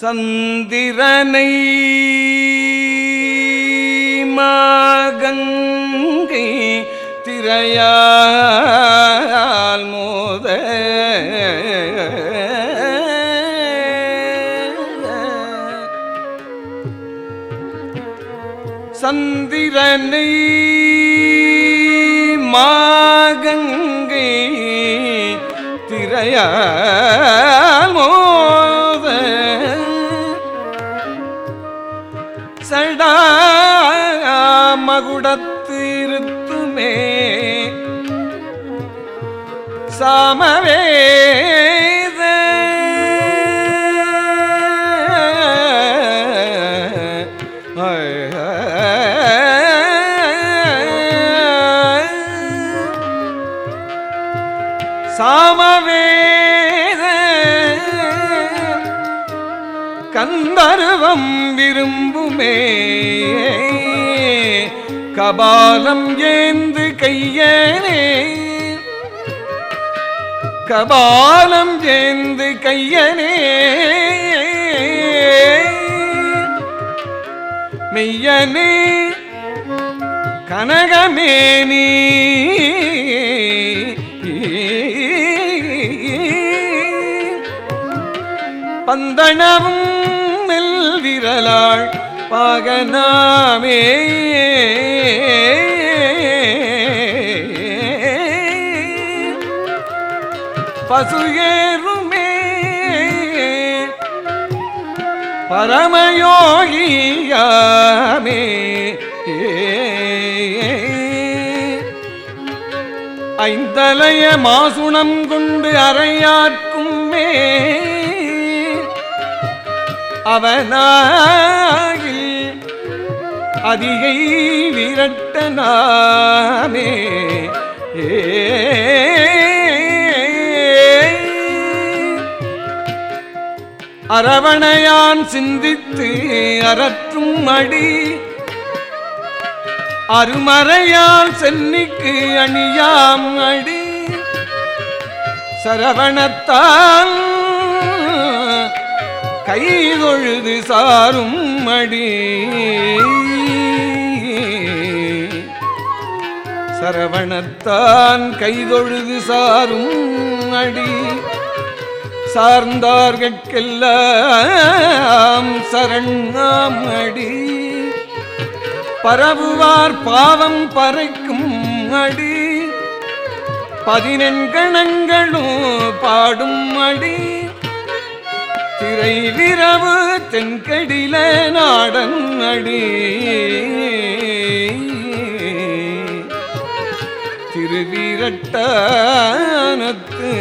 சந்திரனை மாகங்கை திரையால் மோத. சந்திரனை மாகங்கை திரையால் சடா மகுடத்து இருத்துமே சாமவேத சாமவே. கந்தர்வம் விரும்புமே. கபாலம் ஏந்து கையனே. கபாலம் ஏந்து கையனே. மெய்யனே கனகமேனி பந்தனவும் மெல் விரலாள் பாகனாமே பசுகேருமே பரமயோகியாமே. ஐந்தலைய மாசுணம் கொண்டு அறையாட்குமே அவனாகில் அதிகை விரட்டனாமே அரவணையான் சிந்தித்து அறற்றும் அடி அருமறையால் சென்னிக்கு அணியாம் அடி சரவணத்தான் கைதொழுது சாரும் மடி சரவணத்தான் கைதொழுது சாரும் அடி. சார்ந்தார்கட்கெல்லாம் சரணாம் அடி. பரவுவார் பாவம் பறைக்கும் அடி. பதினெண்கணங்களும் பாடும் அடி. திரை விரவு தென்கடில நாடன் அடி. திருவிரட்டானத்து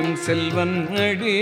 எம் செல்வன் அடி.